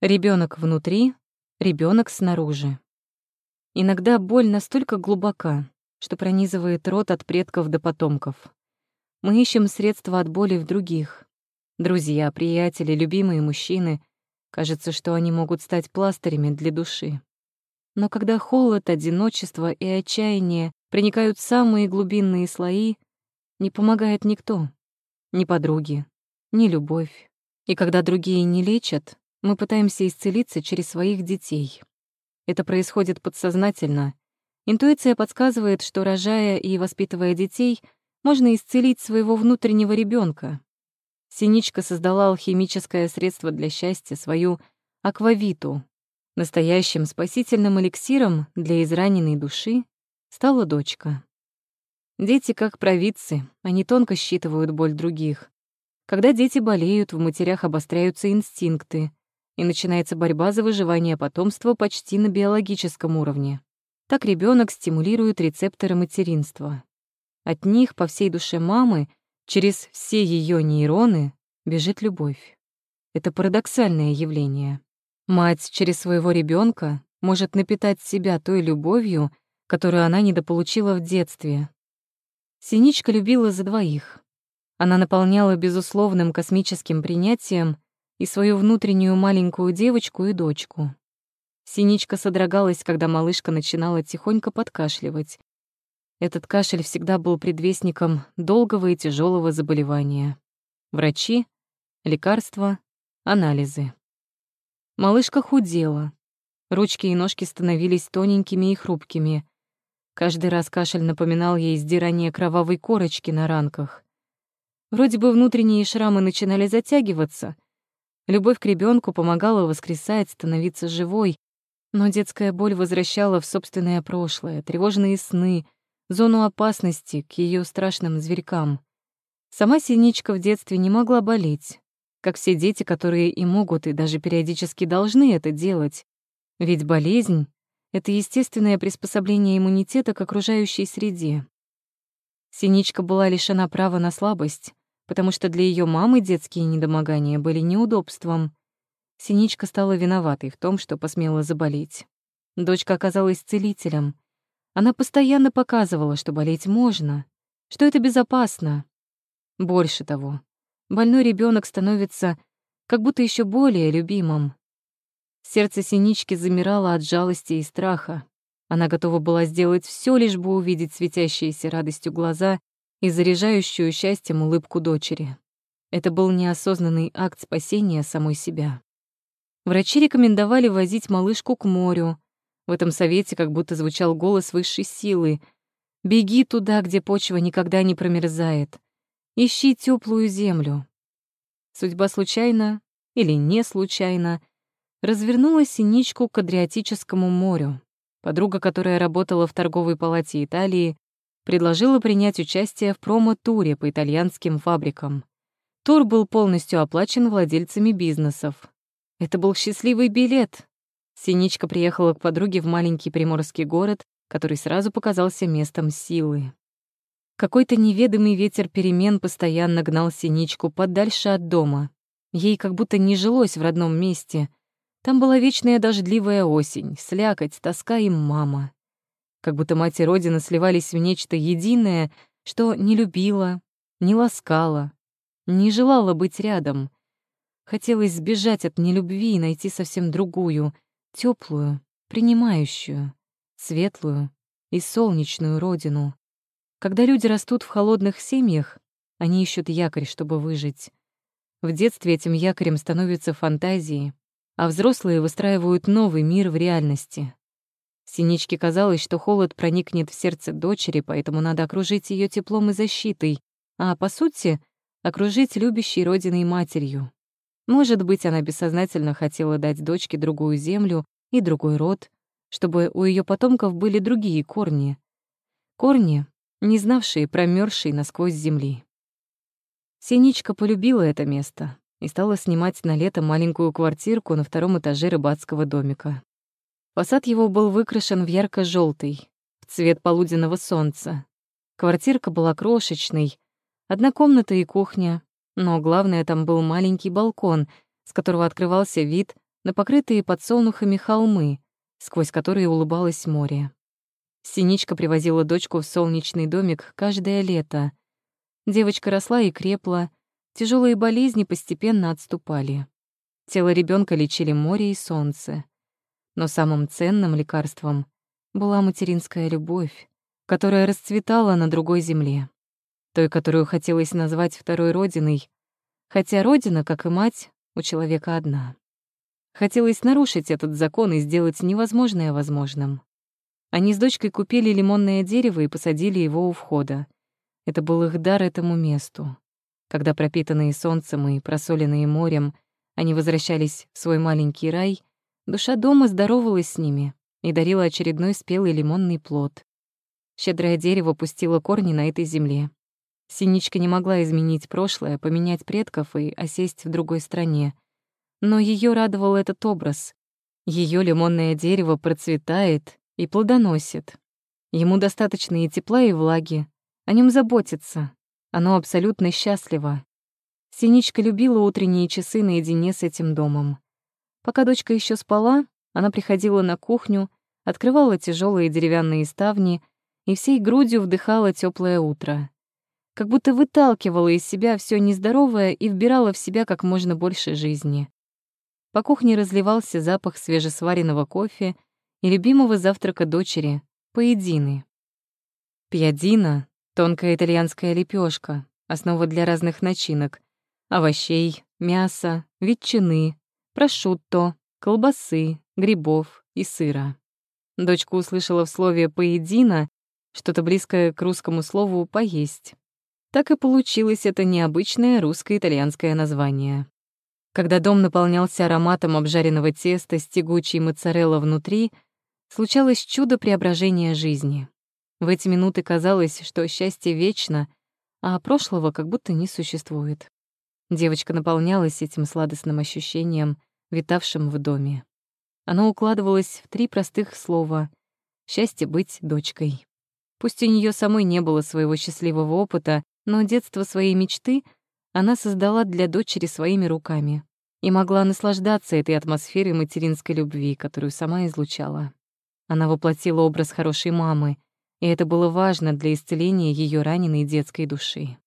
Ребенок внутри, ребенок снаружи. Иногда боль настолько глубока, что пронизывает рот от предков до потомков. Мы ищем средства от боли в других. Друзья, приятели, любимые мужчины. Кажется, что они могут стать пластырями для души. Но когда холод, одиночество и отчаяние проникают в самые глубинные слои, не помогает никто. Ни подруги, ни любовь. И когда другие не лечат, мы пытаемся исцелиться через своих детей. Это происходит подсознательно. Интуиция подсказывает, что, рожая и воспитывая детей, можно исцелить своего внутреннего ребенка. Синичка создала алхимическое средство для счастья, свою аквавиту. Настоящим спасительным эликсиром для израненной души стала дочка. Дети как провидцы, они тонко считывают боль других. Когда дети болеют, в матерях обостряются инстинкты, и начинается борьба за выживание потомства почти на биологическом уровне. Так ребенок стимулирует рецепторы материнства. От них по всей душе мамы через все ее нейроны бежит любовь. Это парадоксальное явление. Мать через своего ребенка может напитать себя той любовью, которую она недополучила в детстве. Синичка любила за двоих. Она наполняла безусловным космическим принятием и свою внутреннюю маленькую девочку и дочку. Синичка содрогалась, когда малышка начинала тихонько подкашливать. Этот кашель всегда был предвестником долгого и тяжелого заболевания. Врачи, лекарства, анализы. Малышка худела. Ручки и ножки становились тоненькими и хрупкими. Каждый раз кашель напоминал ей сдирание кровавой корочки на ранках. Вроде бы внутренние шрамы начинали затягиваться, Любовь к ребенку помогала воскресать, становиться живой, но детская боль возвращала в собственное прошлое, тревожные сны, зону опасности к ее страшным зверькам. Сама Синичка в детстве не могла болеть, как все дети, которые и могут, и даже периодически должны это делать. Ведь болезнь — это естественное приспособление иммунитета к окружающей среде. Синичка была лишена права на слабость, потому что для ее мамы детские недомогания были неудобством. Синичка стала виноватой в том, что посмела заболеть. Дочка оказалась целителем. Она постоянно показывала, что болеть можно, что это безопасно. Больше того, больной ребенок становится как будто еще более любимым. Сердце Синички замирало от жалости и страха. Она готова была сделать все, лишь бы увидеть светящиеся радостью глаза и заряжающую счастьем улыбку дочери. Это был неосознанный акт спасения самой себя. Врачи рекомендовали возить малышку к морю. В этом совете как будто звучал голос высшей силы. «Беги туда, где почва никогда не промерзает. Ищи теплую землю». Судьба случайно или не случайно развернула синичку к Адриатическому морю. Подруга, которая работала в торговой палате Италии, предложила принять участие в промо-туре по итальянским фабрикам. Тур был полностью оплачен владельцами бизнесов. Это был счастливый билет. Синичка приехала к подруге в маленький приморский город, который сразу показался местом силы. Какой-то неведомый ветер перемен постоянно гнал Синичку подальше от дома. Ей как будто не жилось в родном месте. Там была вечная дождливая осень, слякоть, тоска и мама как будто мать и родина сливались в нечто единое, что не любила, не ласкала, не желала быть рядом. Хотелось сбежать от нелюбви и найти совсем другую, теплую, принимающую, светлую и солнечную родину. Когда люди растут в холодных семьях, они ищут якорь, чтобы выжить. В детстве этим якорем становятся фантазии, а взрослые выстраивают новый мир в реальности. Синичке казалось, что холод проникнет в сердце дочери, поэтому надо окружить ее теплом и защитой, а, по сути, окружить любящей родиной матерью. Может быть, она бессознательно хотела дать дочке другую землю и другой род, чтобы у ее потомков были другие корни. Корни, не знавшие промерзшей насквозь земли. Синичка полюбила это место и стала снимать на лето маленькую квартирку на втором этаже рыбацкого домика. Фасад его был выкрашен в ярко желтый в цвет полуденного солнца. Квартирка была крошечной, одна комната и кухня, но главное, там был маленький балкон, с которого открывался вид на покрытые подсолнухами холмы, сквозь которые улыбалось море. Синичка привозила дочку в солнечный домик каждое лето. Девочка росла и крепла, тяжелые болезни постепенно отступали. Тело ребенка лечили море и солнце. Но самым ценным лекарством была материнская любовь, которая расцветала на другой земле, той, которую хотелось назвать второй родиной, хотя родина, как и мать, у человека одна. Хотелось нарушить этот закон и сделать невозможное возможным. Они с дочкой купили лимонное дерево и посадили его у входа. Это был их дар этому месту. Когда пропитанные солнцем и просоленные морем, они возвращались в свой маленький рай, душа дома здоровалась с ними и дарила очередной спелый лимонный плод. Щедрое дерево пустило корни на этой земле. Синичка не могла изменить прошлое, поменять предков и осесть в другой стране — но ее радовал этот образ. Ее лимонное дерево процветает и плодоносит. Ему достаточно и тепла, и влаги. О нем заботится. Оно абсолютно счастливо. Синичка любила утренние часы наедине с этим домом. Пока дочка еще спала, она приходила на кухню, открывала тяжелые деревянные ставни и всей грудью вдыхала теплое утро. Как будто выталкивала из себя все нездоровое и вбирала в себя как можно больше жизни. По кухне разливался запах свежесваренного кофе и любимого завтрака дочери — поедины. Пьядина — тонкая итальянская лепешка, основа для разных начинок — овощей, мяса, ветчины, прошутто, колбасы, грибов и сыра. Дочка услышала в слове «поедина» что-то близкое к русскому слову «поесть». Так и получилось это необычное русско-итальянское название. Когда дом наполнялся ароматом обжаренного теста с тягучей моцарелла внутри, случалось чудо преображения жизни. В эти минуты казалось, что счастье вечно, а прошлого как будто не существует. Девочка наполнялась этим сладостным ощущением, витавшим в доме. Оно укладывалось в три простых слова «счастье быть дочкой». Пусть у нее самой не было своего счастливого опыта, но детство своей мечты она создала для дочери своими руками и могла наслаждаться этой атмосферой материнской любви, которую сама излучала. Она воплотила образ хорошей мамы, и это было важно для исцеления ее раненой детской души.